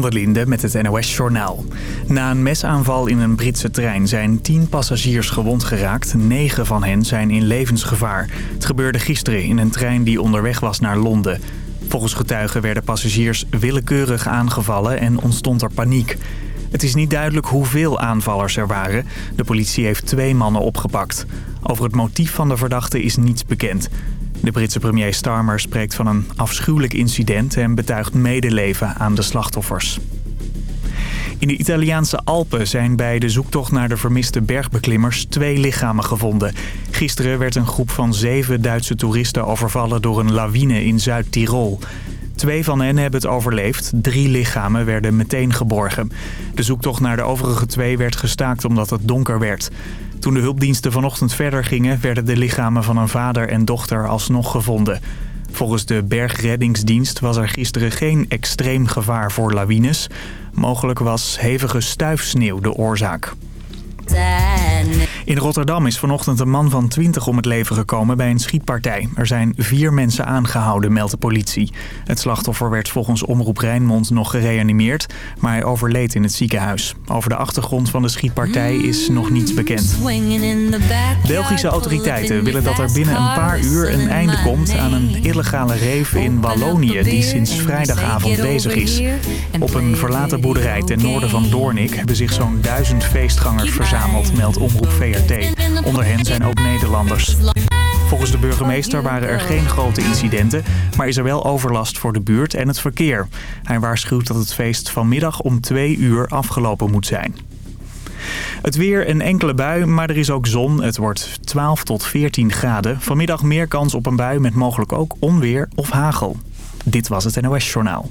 van Linde met het NOS-journaal. Na een mesaanval in een Britse trein zijn tien passagiers gewond geraakt. Negen van hen zijn in levensgevaar. Het gebeurde gisteren in een trein die onderweg was naar Londen. Volgens getuigen werden passagiers willekeurig aangevallen en ontstond er paniek. Het is niet duidelijk hoeveel aanvallers er waren. De politie heeft twee mannen opgepakt. Over het motief van de verdachte is niets bekend. De Britse premier Starmer spreekt van een afschuwelijk incident... en betuigt medeleven aan de slachtoffers. In de Italiaanse Alpen zijn bij de zoektocht naar de vermiste bergbeklimmers twee lichamen gevonden. Gisteren werd een groep van zeven Duitse toeristen overvallen door een lawine in Zuid-Tirol. Twee van hen hebben het overleefd. Drie lichamen werden meteen geborgen. De zoektocht naar de overige twee werd gestaakt omdat het donker werd. Toen de hulpdiensten vanochtend verder gingen... werden de lichamen van een vader en dochter alsnog gevonden. Volgens de bergreddingsdienst was er gisteren geen extreem gevaar voor lawines. Mogelijk was hevige stuifsneeuw de oorzaak. In Rotterdam is vanochtend een man van 20 om het leven gekomen bij een schietpartij. Er zijn vier mensen aangehouden, meldt de politie. Het slachtoffer werd volgens Omroep Rijnmond nog gereanimeerd, maar hij overleed in het ziekenhuis. Over de achtergrond van de schietpartij is nog niets bekend. Belgische autoriteiten willen dat er binnen een paar uur een einde komt aan een illegale rave in Wallonië die sinds vrijdagavond bezig is. Op een verlaten boerderij ten noorden van Doornik hebben zich zo'n duizend feestgangers verzameld, meldt Omroep VRT. Onder hen zijn ook Nederlanders. Volgens de burgemeester waren er geen grote incidenten, maar is er wel overlast voor de buurt en het verkeer. Hij waarschuwt dat het feest vanmiddag om twee uur afgelopen moet zijn. Het weer een enkele bui, maar er is ook zon. Het wordt 12 tot 14 graden. Vanmiddag meer kans op een bui met mogelijk ook onweer of hagel. Dit was het NOS Journaal.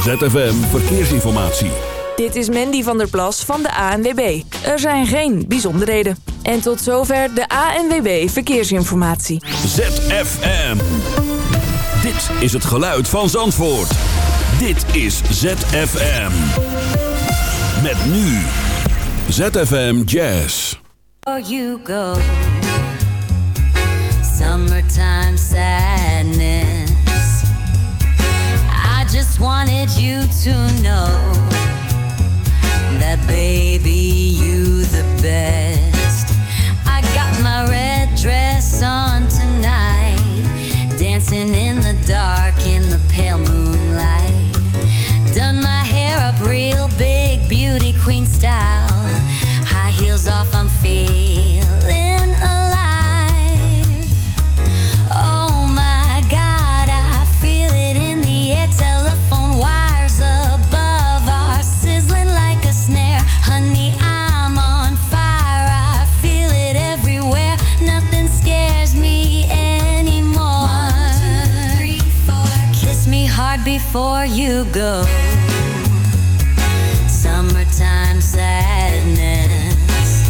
ZFM Verkeersinformatie. Dit is Mandy van der Plas van de ANWB. Er zijn geen bijzonderheden. En tot zover de ANWB Verkeersinformatie. ZFM. Dit is het geluid van Zandvoort. Dit is ZFM. Met nu. ZFM Jazz. Before you go, summertime sadness. I just wanted you to know that baby, you the best. I got my red dress on tonight, dancing in the dark in the pale moonlight. Done my hair up real big, beauty queen style. High heels off, I'm before you go. Summertime sadness.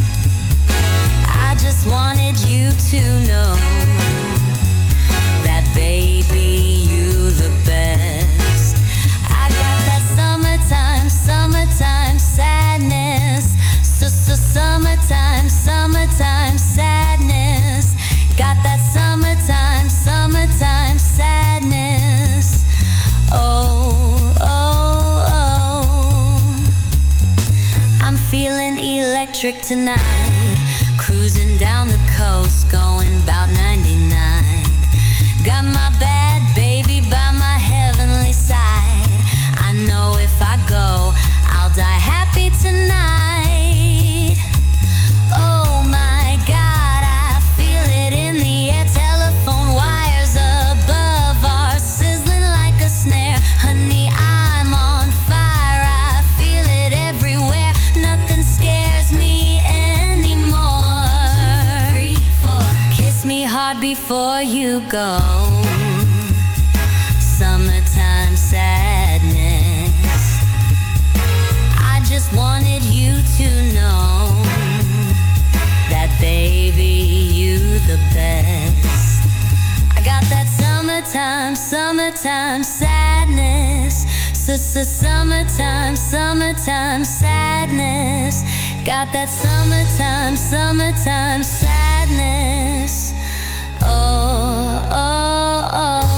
I just wanted you to know that baby, you the best. I got that summertime, summertime sadness. So, so, summertime, summertime sadness. Got that electric tonight. Cruising down the coast, going about 99. The summertime, summertime sadness. Got that summertime, summertime sadness. Oh, oh, oh.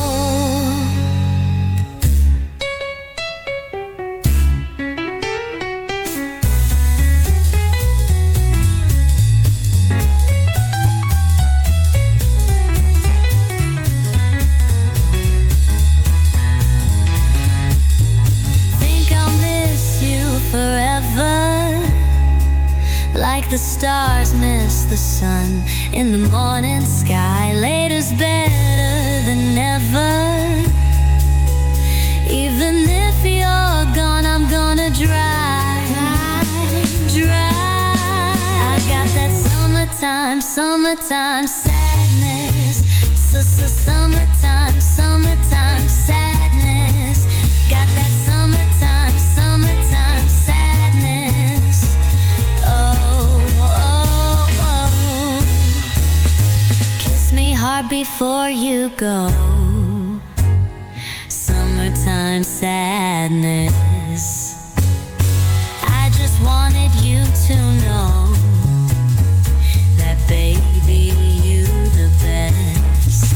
Stars miss the sun in the morning sky. Later's better than ever. Even if you're gone, I'm gonna drive, drive. I got that summertime, summertime sadness. So, so, summertime, summertime before you go. Summertime sadness. I just wanted you to know that, baby, you the best.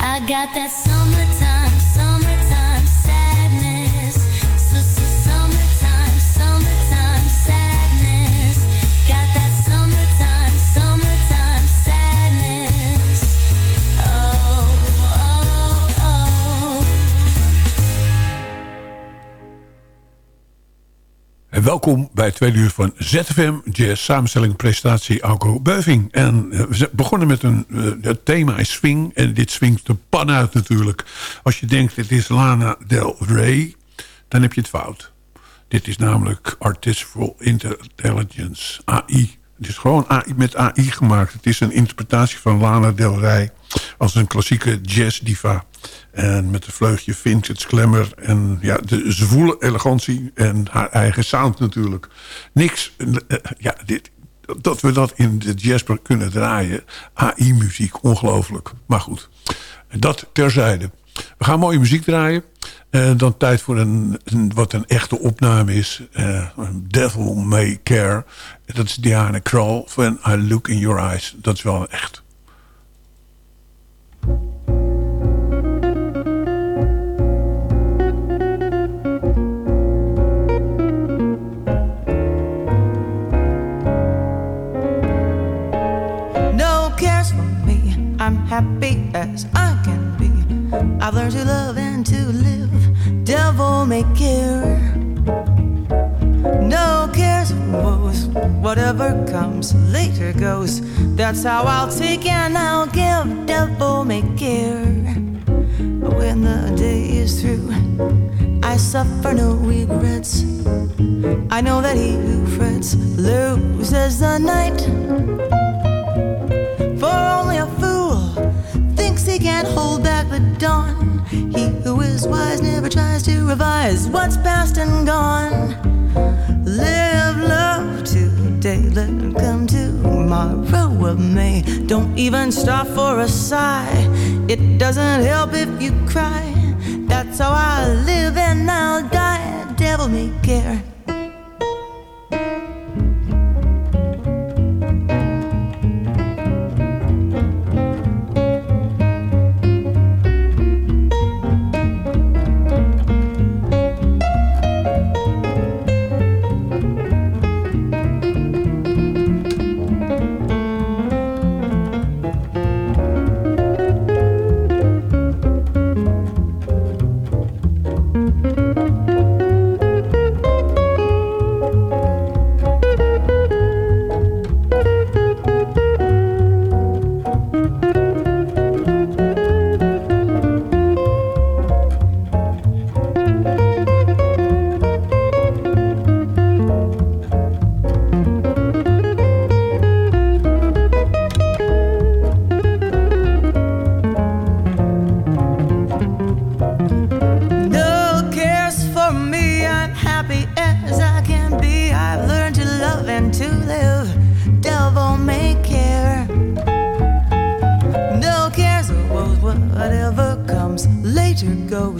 I got that summertime, welkom bij het tweede uur van ZFM Jazz samenstelling en presentatie Alco Beuving. En eh, we begonnen met een eh, het thema is swing en dit swingt de pan uit natuurlijk. Als je denkt dit is Lana Del Rey, dan heb je het fout. Dit is namelijk Artificial Intelligence, AI. Het is gewoon AI, met AI gemaakt. Het is een interpretatie van Lana Del Rey als een klassieke jazzdiva. En met een vleugje vintage glamour en ja, de zwoele elegantie en haar eigen sound natuurlijk. Niks, eh, ja, dit, dat we dat in de jazz kunnen draaien. AI-muziek, ongelooflijk. Maar goed, dat terzijde. We gaan mooie muziek draaien. Eh, dan tijd voor een, wat een echte opname is. eh, Devil May Care. Dat is Diana Krall. When I Look in Your Eyes. Dat is wel echt. Happy as I can be. I've learned to love and to live. Devil may care. No cares or woes. Whatever comes later goes. That's how I'll take and I'll give. Devil may care. When the day is through, I suffer no regrets. I know that he who frets loses the night. Revise what's past and gone. Live love today, let it come tomorrow of May. Don't even stop for a sigh. It doesn't help if you cry. That's how I live and I'll die. Devil may care.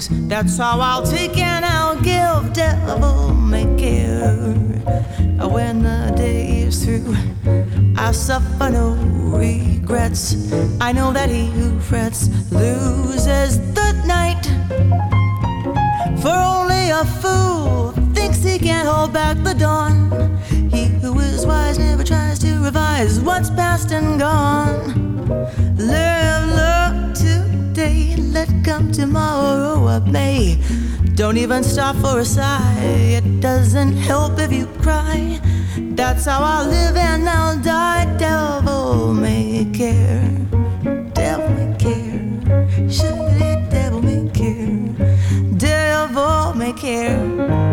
Goes. That's how I'll take and I'll give. Devil may care. When the day is through, I suffer no regrets. I know that he who frets loses the night. For only a fool thinks he can hold back the dawn. He who is wise never tries to revise what's past and gone. Let come tomorrow of May. Don't even stop for a sigh. It doesn't help if you cry. That's how I'll live and I'll die. Devil may care. Devil may care. It devil may care. Devil may care.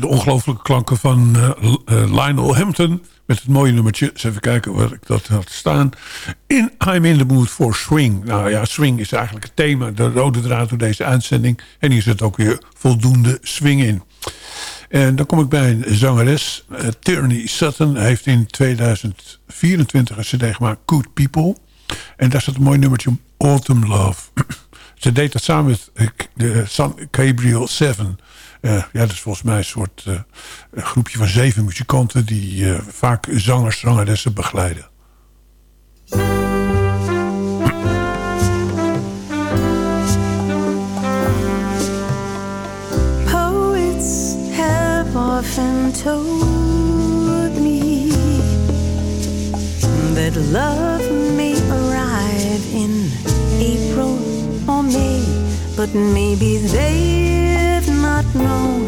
Ongelooflijke klanken van uh, Lionel Hampton. Met het mooie nummertje. Eens even kijken waar ik dat had staan. In I'm in the mood for swing. Nou ja, swing is eigenlijk het thema. De rode draad door deze uitzending. En hier zit ook weer voldoende swing in. En dan kom ik bij een zangeres. Uh, Tierney Sutton heeft in 2024 een cd gemaakt. Good People. En daar zit een mooi nummertje Autumn Love. Ze deed dat samen met de San Gabriel 7. Uh, ja, dat is volgens mij een soort uh, een groepje van zeven muzikanten... die uh, vaak zangers, zangeressen begeleiden. Poets have often told me That love may arrive in April or May But maybe they known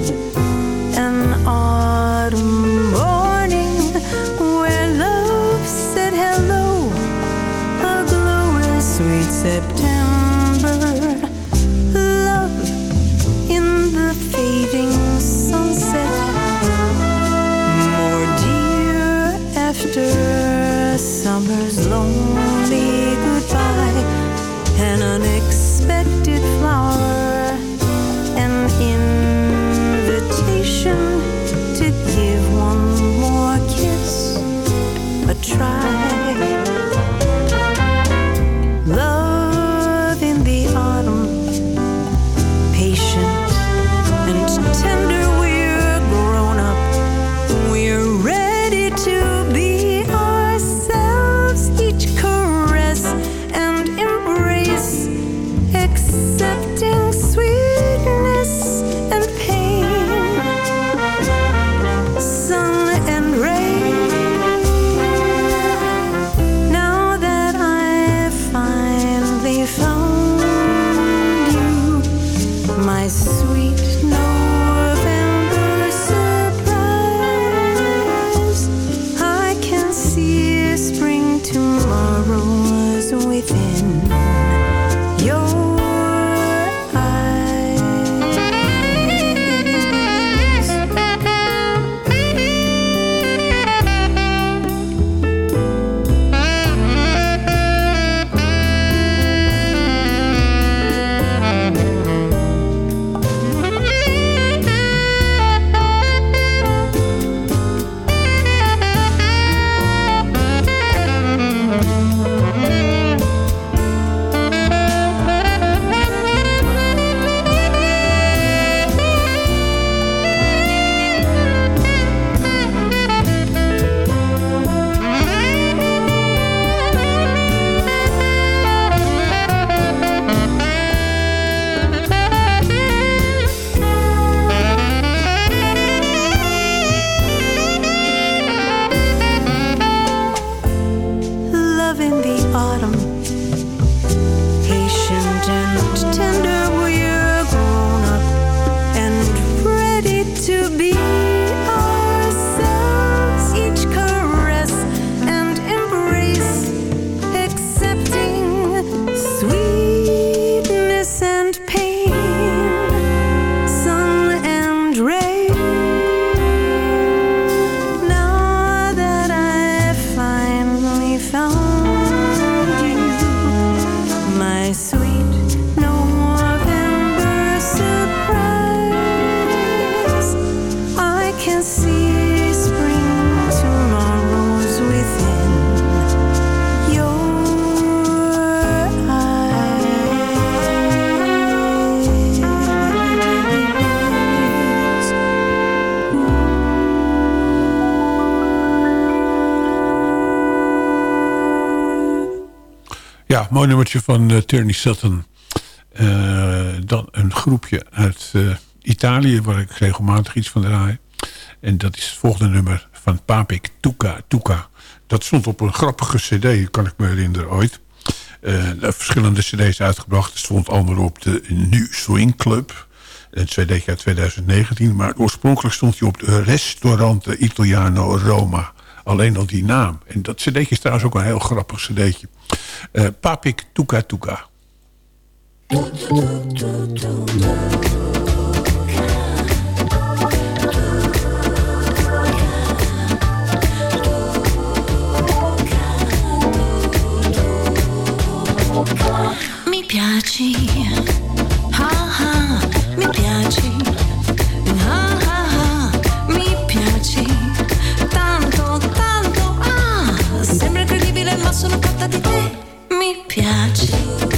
an autumn morning where love said hello, a glorious sweet September. Love in the fading sunset, more dear after summer's lonely try. Ja, mooi nummertje van uh, Sutton. Uh, dan een groepje uit uh, Italië, waar ik regelmatig iets van draai. En dat is het volgende nummer van Papik, Tuka Tuka. Dat stond op een grappige cd, kan ik me herinneren ooit. verschillende cd's uitgebracht. Er stond onder op de Nu Swing Club. Een cd uit 2019. Maar oorspronkelijk stond hij op de Restaurante Italiano Roma. Alleen al die naam. En dat cd'tje is trouwens ook een heel grappig cd'tje. Uh, Papik Tuka Tuka. Mi piaci, sono fatta di te, mi piaci,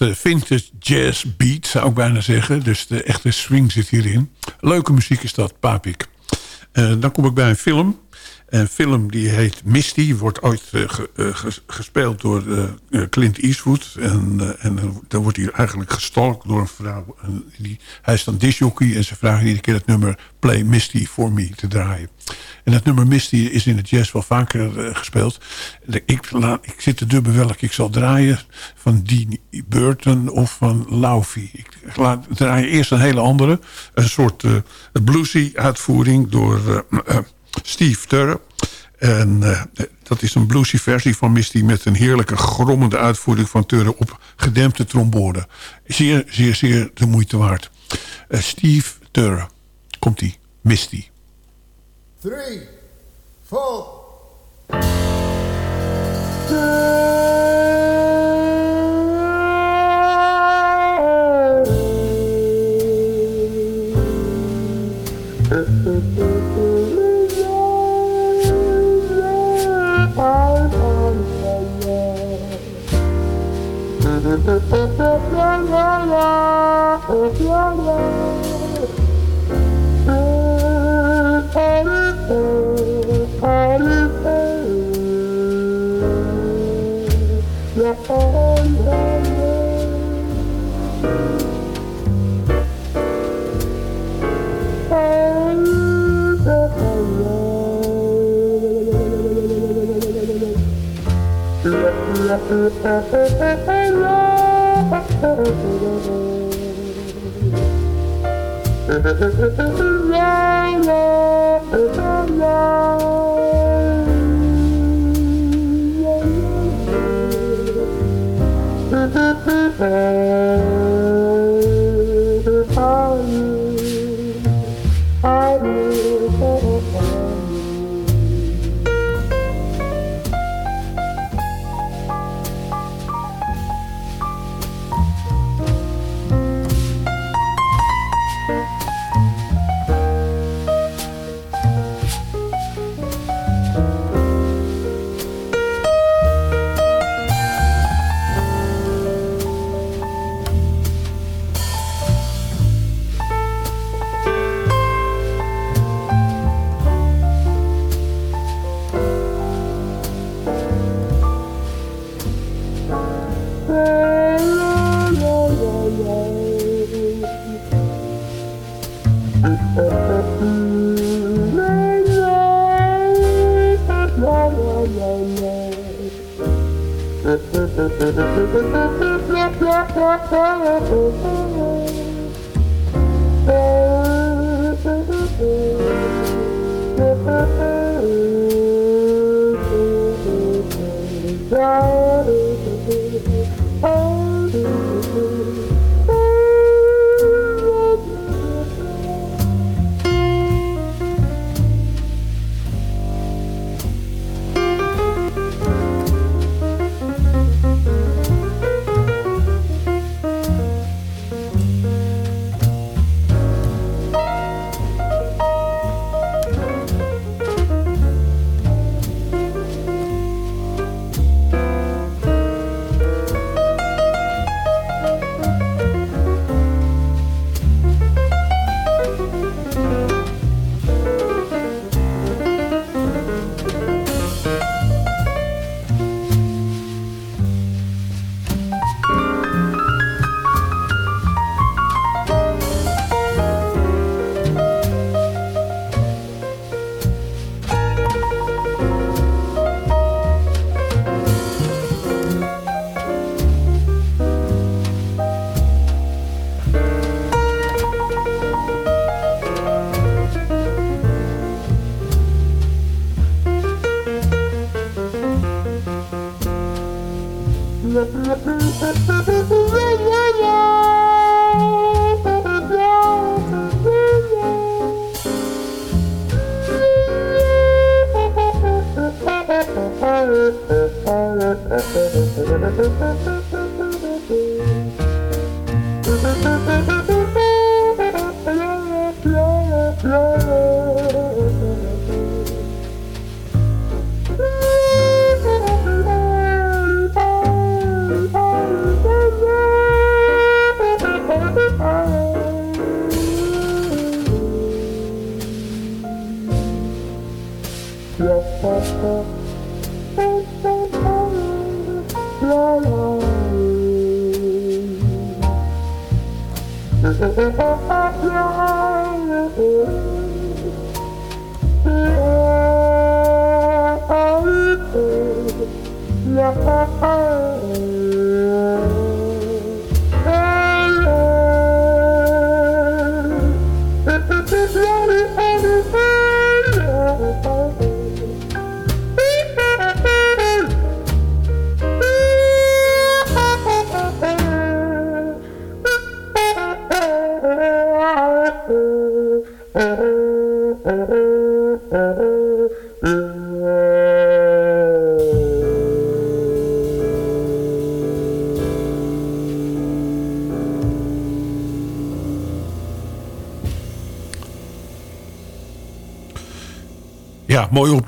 vintage jazz beat, zou ik bijna zeggen. Dus de echte swing zit hierin. Leuke muziek is dat, Papik. Eh, dan kom ik bij een film. Een film die heet Misty. Wordt ooit eh, eh, ges- gespeeld door eh, Clint Eastwood. En, en dan- wordt hij eigenlijk gestalkt door een vrouw. Die, hij is dan disjockey en ze vragen iedere keer het nummer Play Misty for me te draaien. En dat nummer Misty is in het jazz wel vaker gespeeld. Ik, ik zit te dubben welk ik zal draaien. Van Dean Burton of van Laufey. Ik laat draaien eerst een hele andere. Een soort eh, bluesy uitvoering door Steve Turre. En eh, dat is een bluesy versie van Misty... met een heerlijke grommende uitvoering van Turre... op gedempte trombone. Zeer, zeer, zeer de moeite waard. Eh, Steve Turre. Komt-ie. Misty. three, four. Thank you. Thank.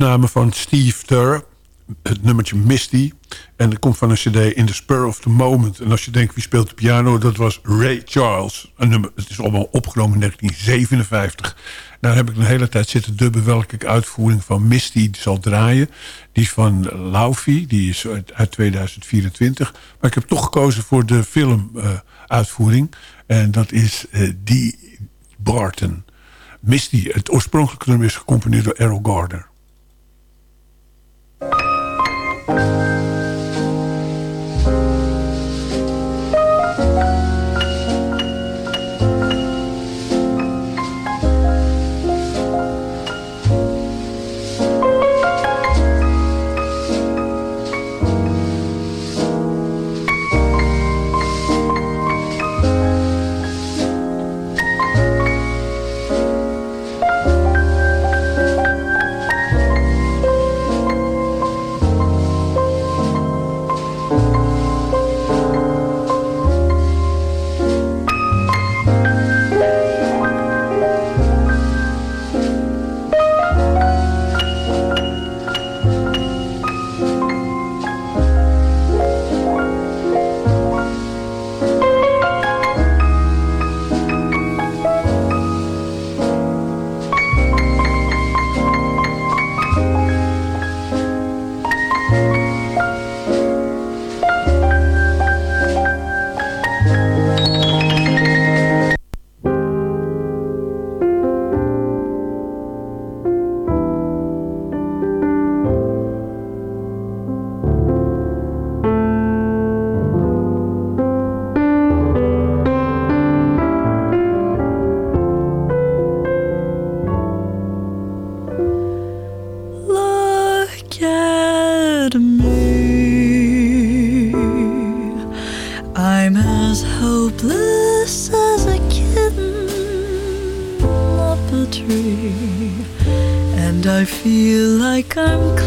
Opname van Steve Turr. Het nummertje Misty. En dat komt van een cd In the Spur of the Moment. En als je denkt, wie speelt de piano? Dat was Ray Charles. Een nummer, het is allemaal opgenomen in 1957. Daar heb ik een hele tijd zitten dubben... welke uitvoering van Misty zal draaien. Die is van Laufey, die is uit, uit 2024. Maar ik heb toch gekozen voor de filmuitvoering. en dat is eh die Barton. Misty, het oorspronkelijke nummer is gecomponeerd door Errol Gardner.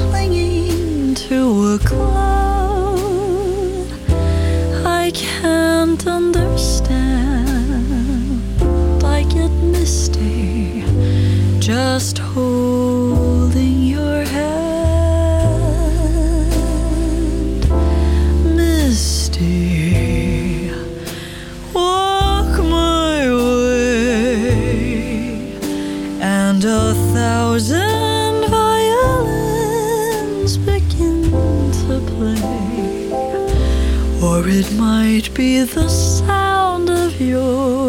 Clinging to a cloud. I can't understand. I get misty just holding might be the sound of your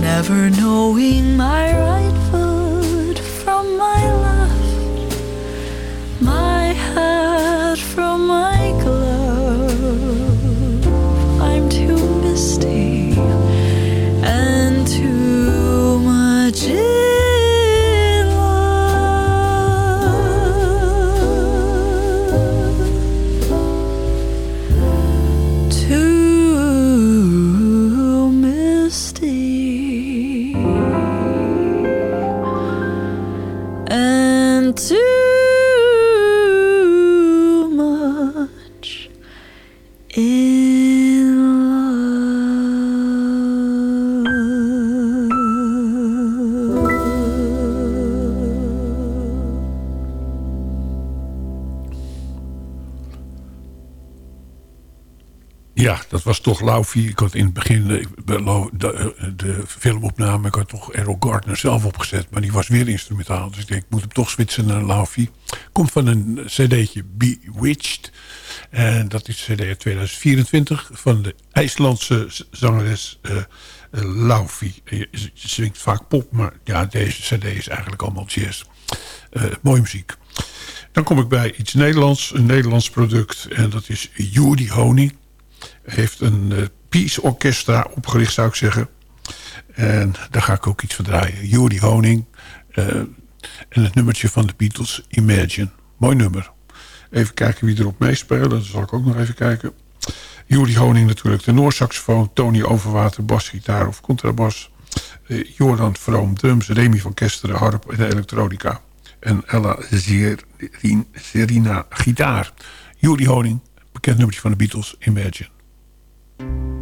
never knowing my right toch Laufey. Ik had in het begin de, de, de filmopname... ik had toch Errol Gardner zelf opgezet... maar die was weer instrumentaal. Dus ik denk, ik moet hem toch switchen naar Laufey. Komt van een cd'tje Bewitched. En dat is cd uit 2024 van de IJslandse zangeres uh, Laufey. Ze zingt vaak pop, maar ja, deze cd is eigenlijk allemaal jazz. Uh, mooie muziek. Dan kom ik bij iets Nederlands, een Nederlands product. En dat is Judy Honing heeft een uh, Peace Orchestra opgericht, zou ik zeggen. En daar ga ik ook iets van draaien. Judy Honing. Uh, en het nummertje van de Beatles, Imagine. Mooi nummer. Even kijken wie erop meespelen. Dat zal ik ook nog even kijken. Judy Honing natuurlijk. De Noorsaxofoon. Tony Overwater, basgitaar of contrabas. Uh, Jordan Vroom, drums. Remy van Kesteren, harp en elektronica. En Ella Serina, gitaar. Judy Honing, bekend nummertje van de Beatles, Imagine. thank you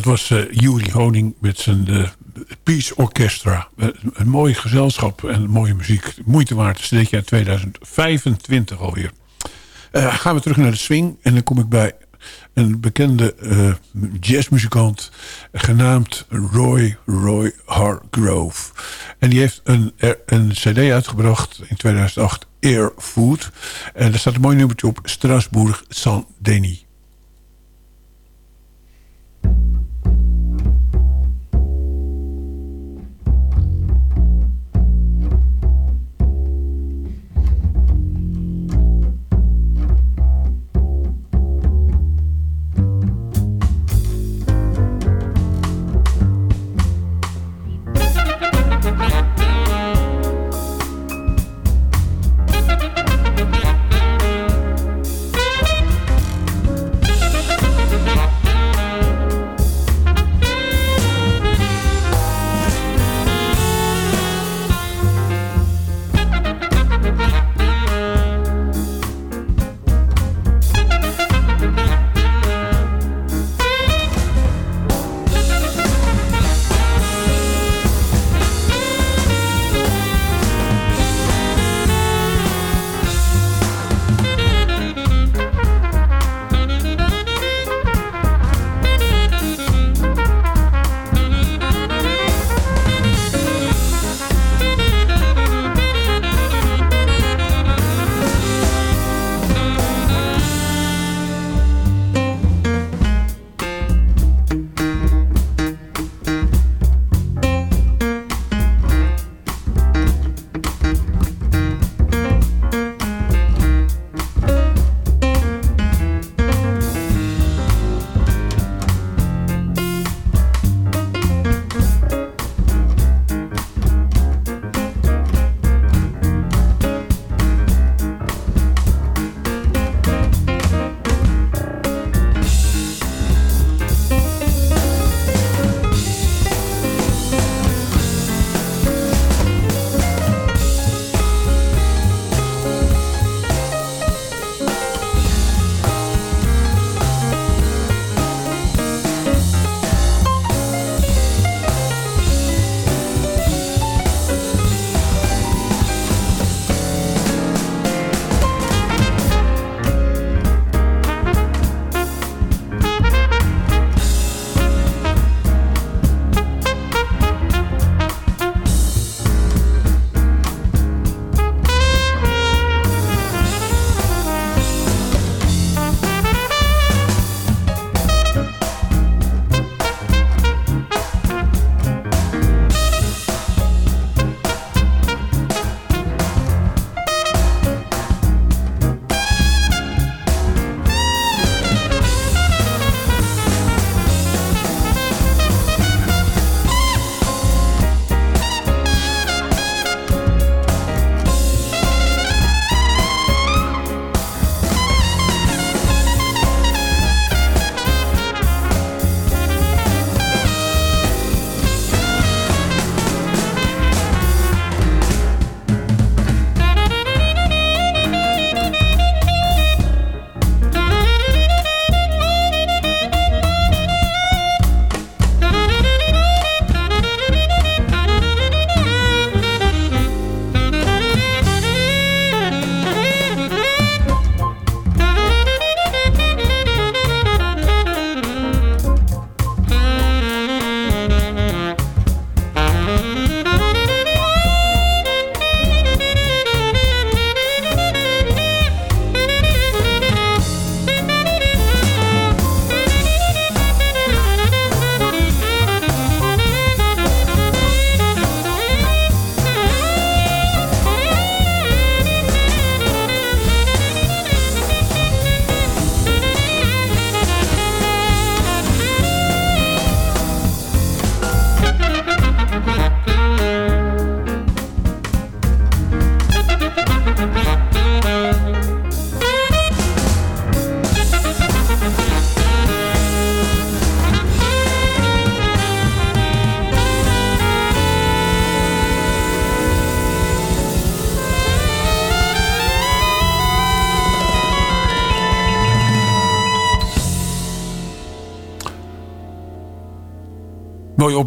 Dat was uh, Honing met zijn uh, Peace Orchestra. Uh, een mooi gezelschap en mooie muziek. Moeite waard. Is dit jaar 2025 alweer. gaan we terug naar de swing. En dan kom ik bij een bekende eh, jazzmuzikant genaamd Roy Roy Hargrove. En die heeft een, een cd uitgebracht in 2008, Air Food. En daar staat een mooi nummertje op, Strasbourg Saint-Denis.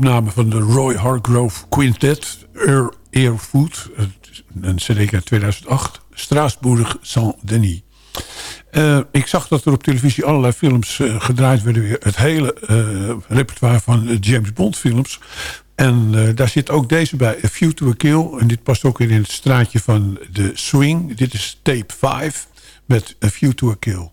Opname van de Roy Hargrove Quintet. Air, Air Food. Een cd uit 2008. Straatsburg Saint-Denis. Eh, ik zag dat er op televisie allerlei films eh, gedraaid werden weer. Het hele eh, repertoire van James Bond films. En daar zit ook deze bij, A View to a Kill. En dit past ook weer in het straatje van de Swing. Dit is tape 5 met A View to a Kill.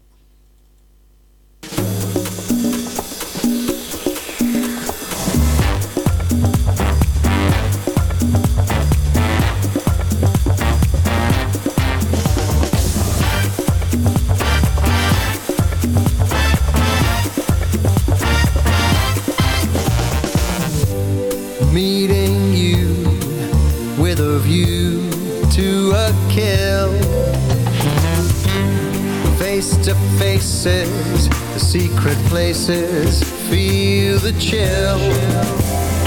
Faces, the secret places, feel the chill.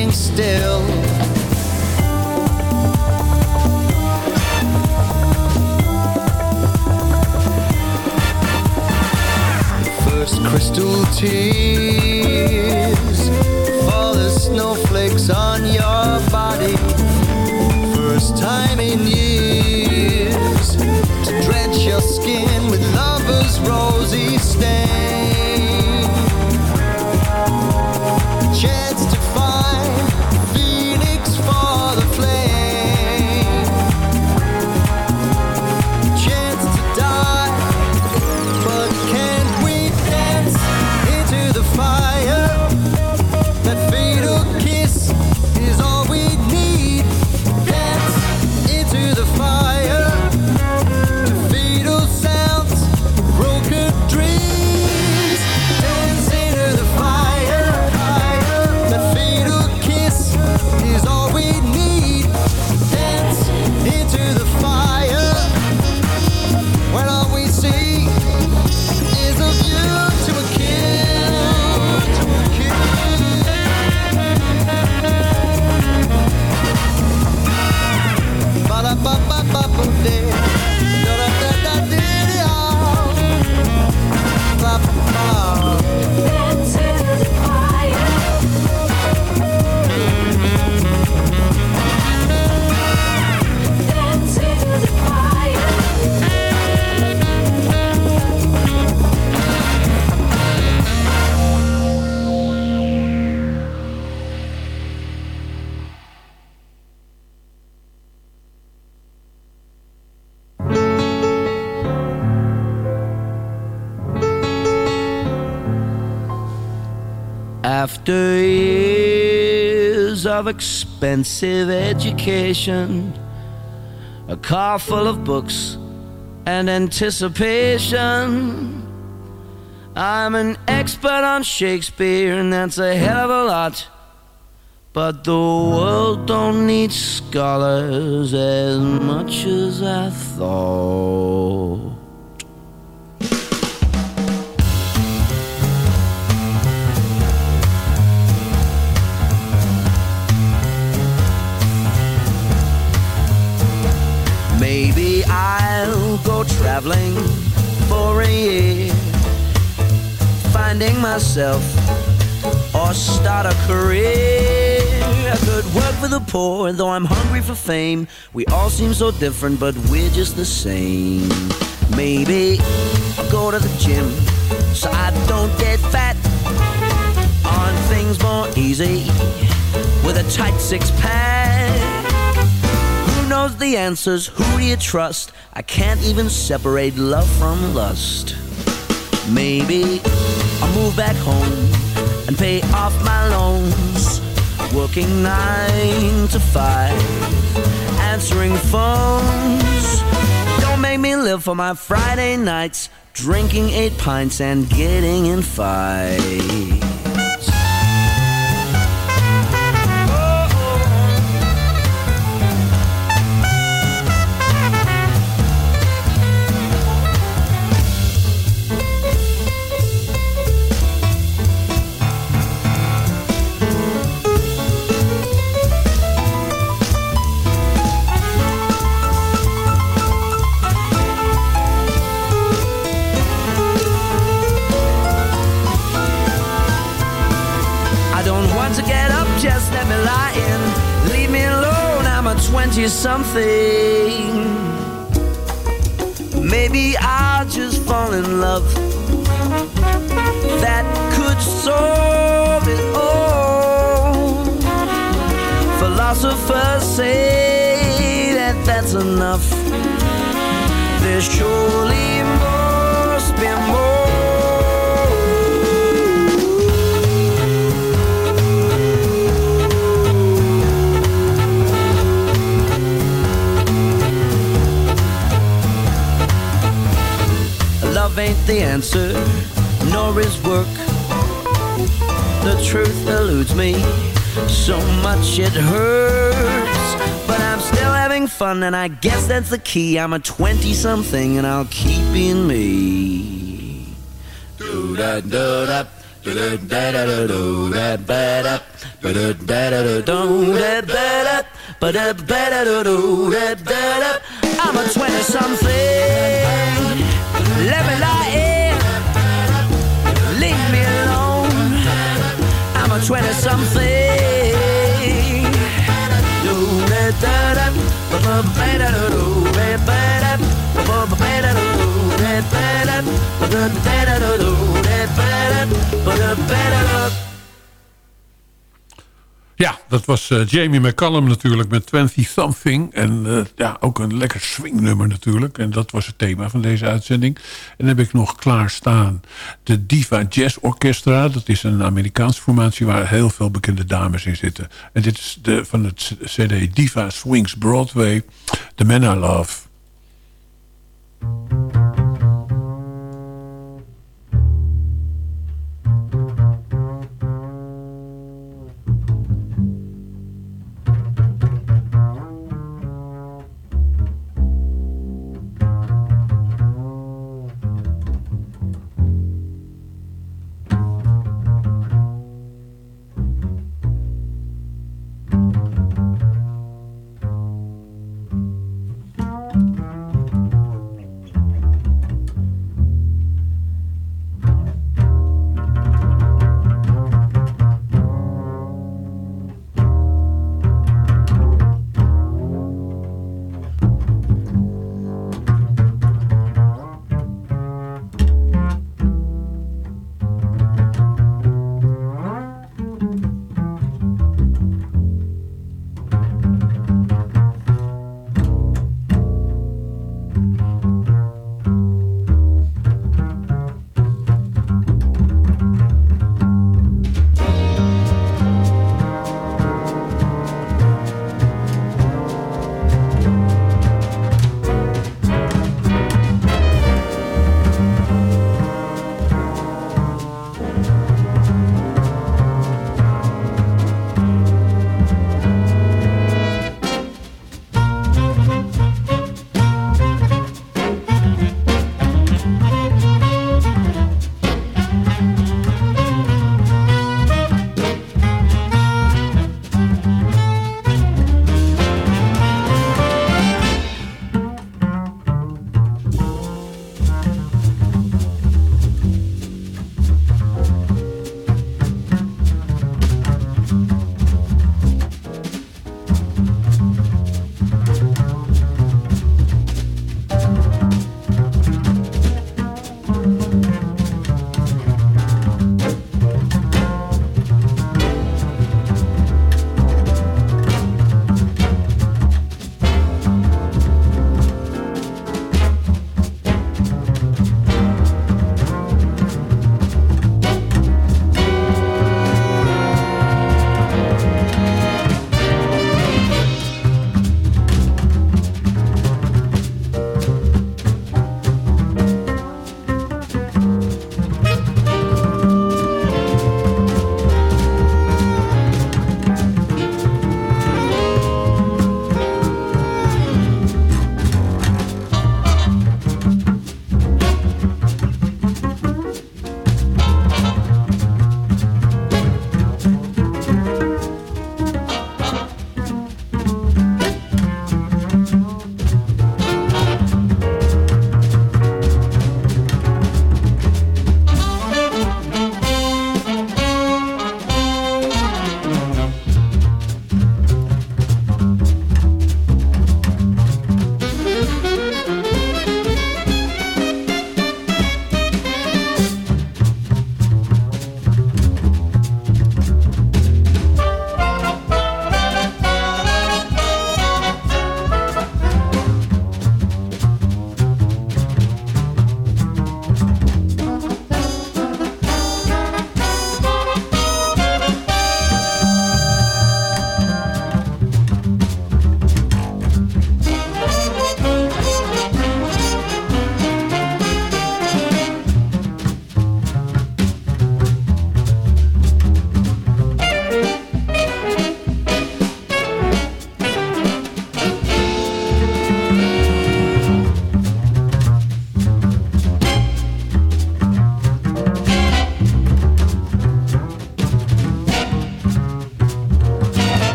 Standing still. First crystal tears for the snowflakes on your body. First time in years to drench your skin After years of expensive education, a car full of books and anticipation, I'm an expert on Shakespeare, and that's a hell of a lot. But the world don't need scholars as much as I thought. I'll go traveling for a year finding myself or start a career. I could work for the poor, and though I'm hungry for fame. We all seem so different, but we're just the same. Maybe I'll go to the gym so I don't get fat. On things more easy with a tight six pack. Knows the answers? Who do you trust? I can't even separate love from lust. Maybe I'll move back home and pay off my loans. Working nine to five, answering phones. Don't make me live for my Friday nights, drinking eight pints and getting in fights. 20 something. Maybe I'll just fall in love. That could solve it all. Philosophers say that that's enough. There surely must ain't the answer, nor is work. The truth eludes me, so much it hurts. But I'm still having fun, and I guess that's the key. I'm a 20 something, and I'll keep being me. Do da do da. Da da da da do da ba da da da da da do da da da da da do da da da. I'm a 20 something. Let me lie in. Leave me alone. I'm a 20 something. Ja, dat was eh, Jamie McCallum natuurlijk met 20 Something. En eh, ja, ook een lekker swingnummer natuurlijk. En dat was het thema van deze uitzending. En dan heb ik nog klaarstaan de Diva Jazz Orchestra. Dat is een Amerikaanse formatie waar heel veel bekende dames in zitten. En dit is de, van het cd Diva Swings Broadway. The Man I Love.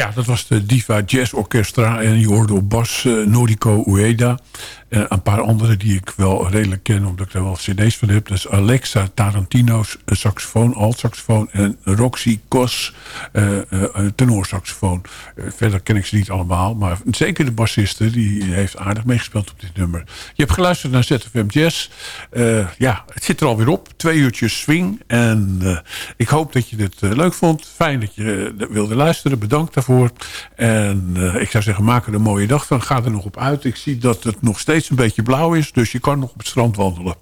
Ja, dat was de Diva Jazz Orchestra. En je hoorde op bas uh, Noriko Ueda. En een paar andere die ik wel redelijk ken, omdat ik daar wel cd's van heb. Is Alexa Tarantino's saxofoon, alt-saxofoon. En Roxy Kos, uh, uh, tenorsaxofoon. verder ken ik ze niet allemaal. Maar zeker de bassiste, die heeft aardig meegespeeld op dit nummer. Je hebt geluisterd naar ZFM Jazz. ja, het zit er alweer op. Twee uurtjes swing. En ik hoop dat je het leuk vond. Fijn dat je wilde luisteren. Bedankt daarvoor. En ik zou zeggen, maak er een mooie dag van. Ga er nog op uit. Ik zie dat het nog steeds een beetje blauw is. Dus je kan nog op het strand wandelen.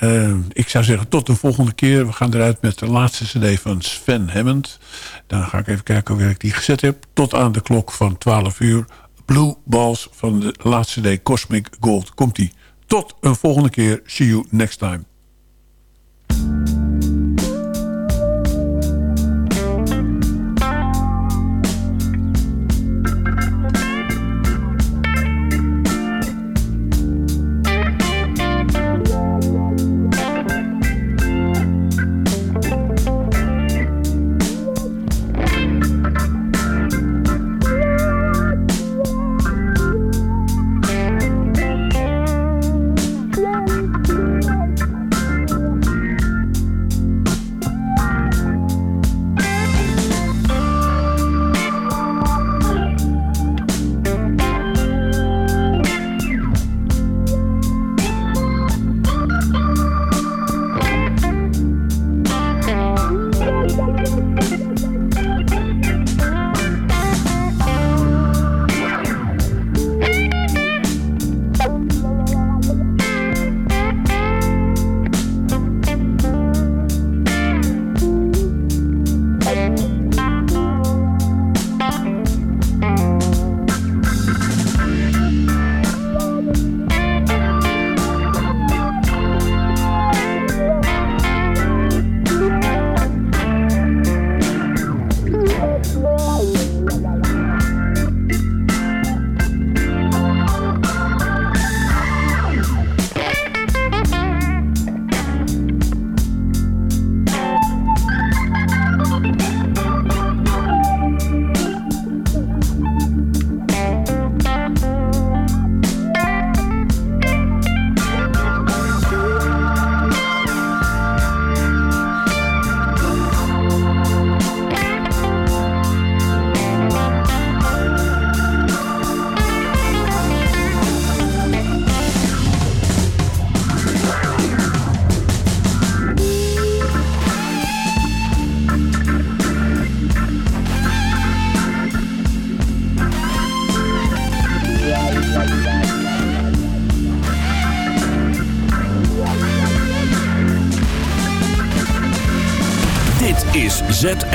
Uh, ik zou zeggen tot de volgende keer. We gaan eruit met de laatste cd van Sven Hammond. Dan ga ik even kijken hoe ik die gezet heb. Tot aan de klok van 12 uur. Blue Balls van de laatste cd Cosmic Gold. Komt die. Tot een volgende keer. See you next time.